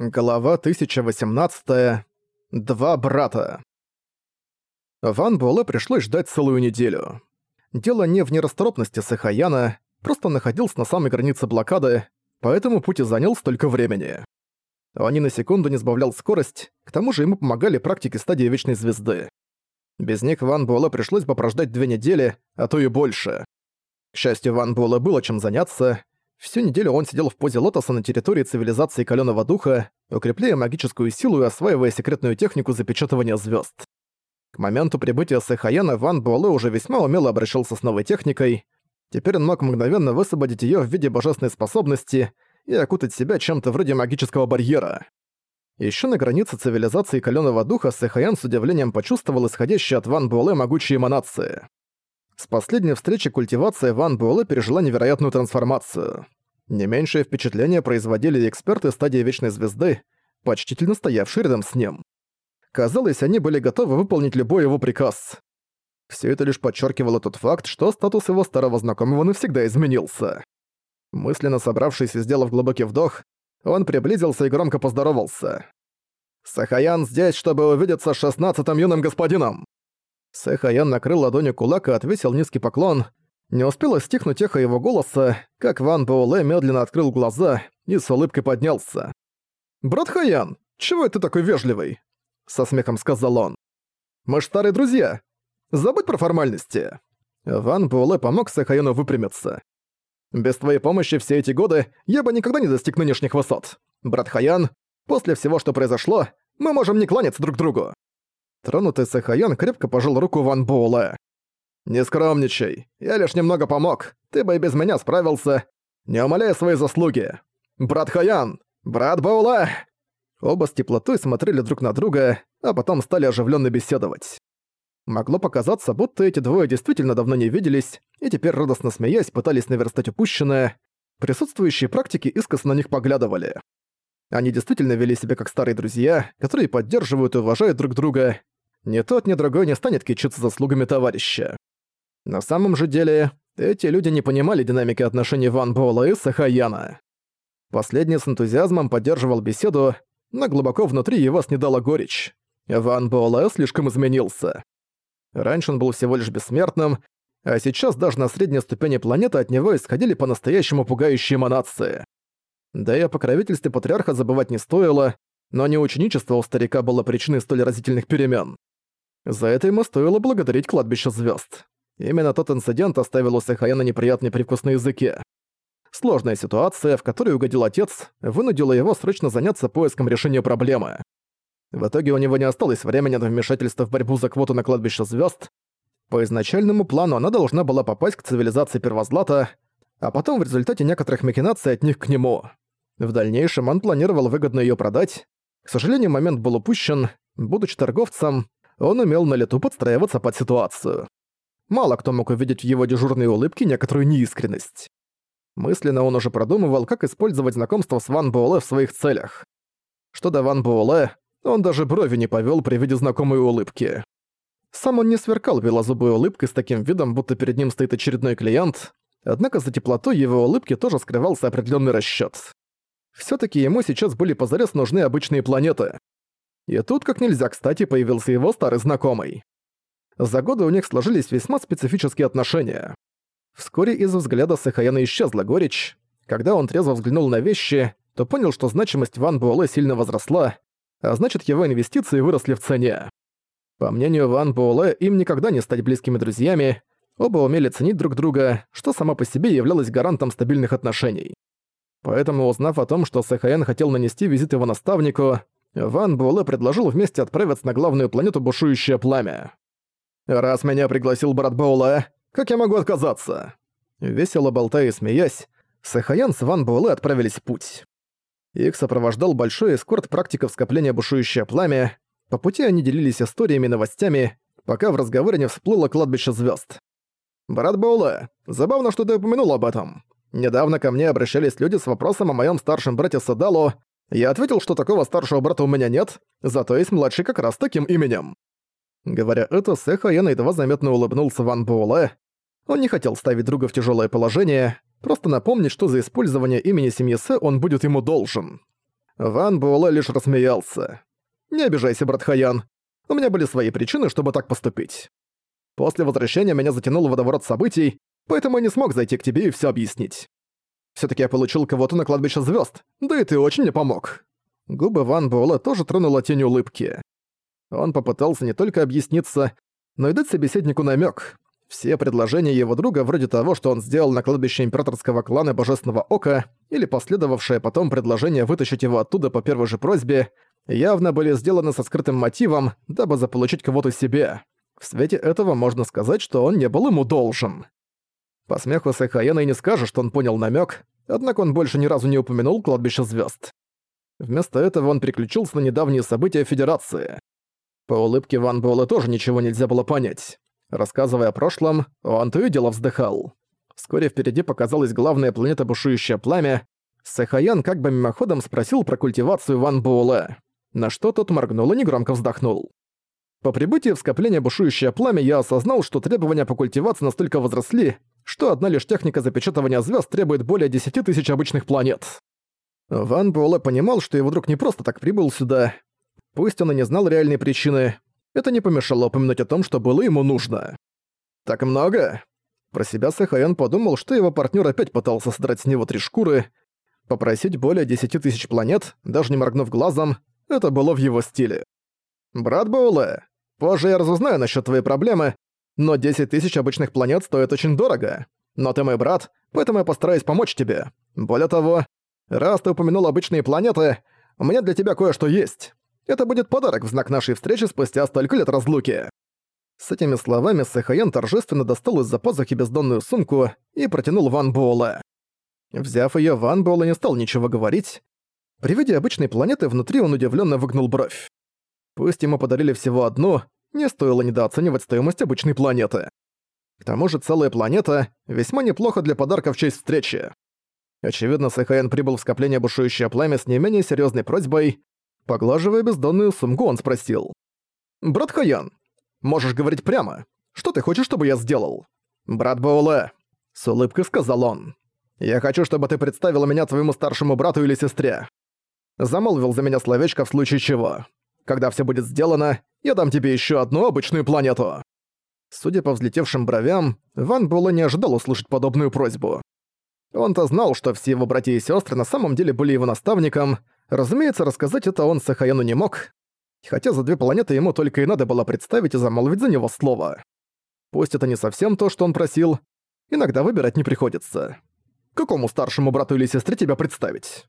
Глава 1018. Два брата. Ван Буэлэ пришлось ждать целую неделю. Дело не в нерасторопности Сахаяна, просто находился на самой границе блокады, поэтому путь и занял столько времени. Он ни на секунду не сбавлял скорость, к тому же ему помогали практики стадии Вечной Звезды. Без них Ван Буэлэ пришлось бы прождать две недели, а то и больше. К счастью, Ван Буэлэ было чем заняться, Всю неделю он сидел в позе лотоса на территории цивилизации Калёного Духа, укрепляя магическую силу и осваивая секретную технику запечатывания звезд. К моменту прибытия Сэхаяна Ван Буэлэ уже весьма умело обращался с новой техникой. Теперь он мог мгновенно высвободить ее в виде божественной способности и окутать себя чем-то вроде магического барьера. Еще на границе цивилизации Калёного Духа Сэхаян с удивлением почувствовал исходящие от Ван Буэлэ могучие эманации. С последней встречи культивация Ван Буэлэ пережила невероятную трансформацию. Не меньшее впечатление производили эксперты стадии Вечной Звезды, почтительно стоявшие рядом с ним. Казалось, они были готовы выполнить любой его приказ. Все это лишь подчеркивало тот факт, что статус его старого знакомого навсегда изменился. Мысленно собравшись и сделав глубокий вдох, он приблизился и громко поздоровался. «Сахаян здесь, чтобы увидеться с шестнадцатым юным господином!» Сэхаян накрыл ладонью кулак и отвесил низкий поклон. Не успело стихнуть эхо его голоса, как Ван Боуле медленно открыл глаза и с улыбкой поднялся. «Брат Хаян, чего ты такой вежливый?» Со смехом сказал он. «Мы ж старые друзья. Забудь про формальности». Ван Буэлэ помог Сэхаяну выпрямиться. «Без твоей помощи все эти годы я бы никогда не достиг нынешних высот. Брат Хаян, после всего, что произошло, мы можем не кланяться друг другу. Тронутый Сахаян крепко пожал руку Ван Буэлэ. «Не скромничай. Я лишь немного помог. Ты бы и без меня справился. Не умаляй свои заслуги. Брат Хаян! Брат Буэлэ!» Оба с теплотой смотрели друг на друга, а потом стали оживленно беседовать. Могло показаться, будто эти двое действительно давно не виделись, и теперь радостно смеясь пытались наверстать упущенное. Присутствующие практики искоса на них поглядывали. Они действительно вели себя как старые друзья, которые поддерживают и уважают друг друга. Ни тот, ни другой не станет кичиться заслугами товарища. На самом же деле, эти люди не понимали динамики отношений Ван Буэлла и Сахаяна. Последний с энтузиазмом поддерживал беседу, но глубоко внутри его снедала горечь. Ван Буэлэ слишком изменился. Раньше он был всего лишь бессмертным, а сейчас даже на средней ступени планеты от него исходили по-настоящему пугающие эманации. Да и о покровительстве патриарха забывать не стоило, но не ученичество у старика было причиной столь разительных перемен. За это ему стоило благодарить кладбище звезд. Именно тот инцидент оставил у Сахаяна неприятный привкус на языке. Сложная ситуация, в которой угодил отец, вынудила его срочно заняться поиском решения проблемы. В итоге у него не осталось времени на вмешательство в борьбу за квоту на кладбище звезд. По изначальному плану она должна была попасть к цивилизации Первозлата, а потом в результате некоторых махинаций от них к нему. В дальнейшем он планировал выгодно её продать. К сожалению, момент был упущен. Будучи торговцем, он умел на лету подстраиваться под ситуацию. Мало кто мог увидеть в его дежурной улыбке некоторую неискренность. Мысленно он уже продумывал, как использовать знакомство с Ван Буэлэ в своих целях. Что до Ван Буэлэ, он даже брови не повёл при виде знакомой улыбки. Сам он не сверкал белозубой улыбкой с таким видом, будто перед ним стоит очередной клиент, Однако за теплотой его улыбки тоже скрывался определенный расчет. Все таки ему сейчас были позарез нужны обычные планеты. И тут как нельзя кстати появился его старый знакомый. За годы у них сложились весьма специфические отношения. Вскоре из взгляда Сахаяна исчезла горечь. Когда он трезво взглянул на вещи, то понял, что значимость Ван Буэлэ сильно возросла, а значит его инвестиции выросли в цене. По мнению Ван Буэлэ, им никогда не стать близкими друзьями, Оба умели ценить друг друга, что само по себе являлось гарантом стабильных отношений. Поэтому, узнав о том, что Сэхаэн хотел нанести визит его наставнику, Ван Буэлэ предложил вместе отправиться на главную планету Бушующее Пламя. «Раз меня пригласил брат Буэлэ, как я могу отказаться?» Весело болтая и смеясь, Сэхаян с Ван Буэлэ отправились в путь. Их сопровождал большой эскорт практиков скопления Бушующее Пламя. По пути они делились историями и новостями, пока в разговоре не всплыло кладбище звезд. «Брат Боула, забавно, что ты упомянул об этом. Недавно ко мне обращались люди с вопросом о моем старшем брате Садалу. Я ответил, что такого старшего брата у меня нет, зато есть младший как раз таким именем». Говоря это, Сэха Яна едва заметно улыбнулся Ван Буэлэ. Он не хотел ставить друга в тяжелое положение, просто напомнить, что за использование имени семьи Сэ он будет ему должен. Ван Буэлэ лишь рассмеялся. «Не обижайся, брат Хаян. У меня были свои причины, чтобы так поступить. После возвращения меня затянул водоворот событий, поэтому я не смог зайти к тебе и все объяснить. все таки я получил кого-то на кладбище звезд, да и ты очень мне помог». Губы Ван Буэлэ тоже тронула тень улыбки. Он попытался не только объясниться, но и дать собеседнику намек. Все предложения его друга, вроде того, что он сделал на кладбище императорского клана Божественного Ока, или последовавшее потом предложение вытащить его оттуда по первой же просьбе, явно были сделаны со скрытым мотивом, дабы заполучить кого-то себе. В свете этого можно сказать, что он не был ему должен. По смеху Сэхаяна и не скажешь, что он понял намек, однако он больше ни разу не упомянул кладбище звезд. Вместо этого он переключился на недавние события Федерации. По улыбке Ван Буэлла тоже ничего нельзя было понять. Рассказывая о прошлом, он то и дело вздыхал. Вскоре впереди показалась главная планета Бушующее Пламя. Сэхаян как бы мимоходом спросил про культивацию Ван Буэлэ, на что тот моргнул и негромко вздохнул. По прибытии в скопление Бушующее Пламя я осознал, что требования по культивации настолько возросли, что одна лишь техника запечатывания звезд требует более 10 тысяч обычных планет. Ван Буэлэ понимал, что его друг не просто так прибыл сюда. Пусть он и не знал реальной причины, это не помешало упомянуть о том, что было ему нужно. «Так много?» Про себя Сэхаян подумал, что его партнер опять пытался содрать с него три шкуры. Попросить более 10 тысяч планет, даже не моргнув глазом, это было в его стиле. «Брат Боуле, позже я разузнаю насчет твоей проблемы, но 10 тысяч обычных планет стоит очень дорого. Но ты мой брат, поэтому я постараюсь помочь тебе. Более того, раз ты упомянул обычные планеты, у меня для тебя кое-что есть. Это будет подарок в знак нашей встречи спустя столько лет разлуки». С этими словами Сэхаян торжественно достал из-за пазухи бездонную сумку и протянул Ван Буэлла. Взяв её, Ван Буэлла не стал ничего говорить. При виде обычной планеты внутри он удивленно выгнул бровь. Пусть ему подарили всего одну, не стоило недооценивать стоимость обычной планеты. К тому же целая планета весьма неплохо для подарка в честь встречи. Очевидно, Сэхаян прибыл в скопление бушующее пламя с не менее серьезной просьбой. Поглаживая бездонную сумку, он спросил. «Брат Хаян, можешь говорить прямо. Что ты хочешь, чтобы я сделал?» «Брат Бауле», — с улыбкой сказал он. «Я хочу, чтобы ты представила меня твоему старшему брату или сестре. Замолвил за меня словечко в случае чего. Когда все будет сделано, я дам тебе еще одну обычную планету». Судя по взлетевшим бровям, Ван Буэлэ не ожидал услышать подобную просьбу. Он-то знал, что все его братья и сестры на самом деле были его наставником, Разумеется, рассказать это он Сахаяну не мог, хотя за две планеты ему только и надо было представить и замолвить за него слово. Пусть это не совсем то, что он просил, иногда выбирать не приходится. Какому старшему брату или сестре тебя представить?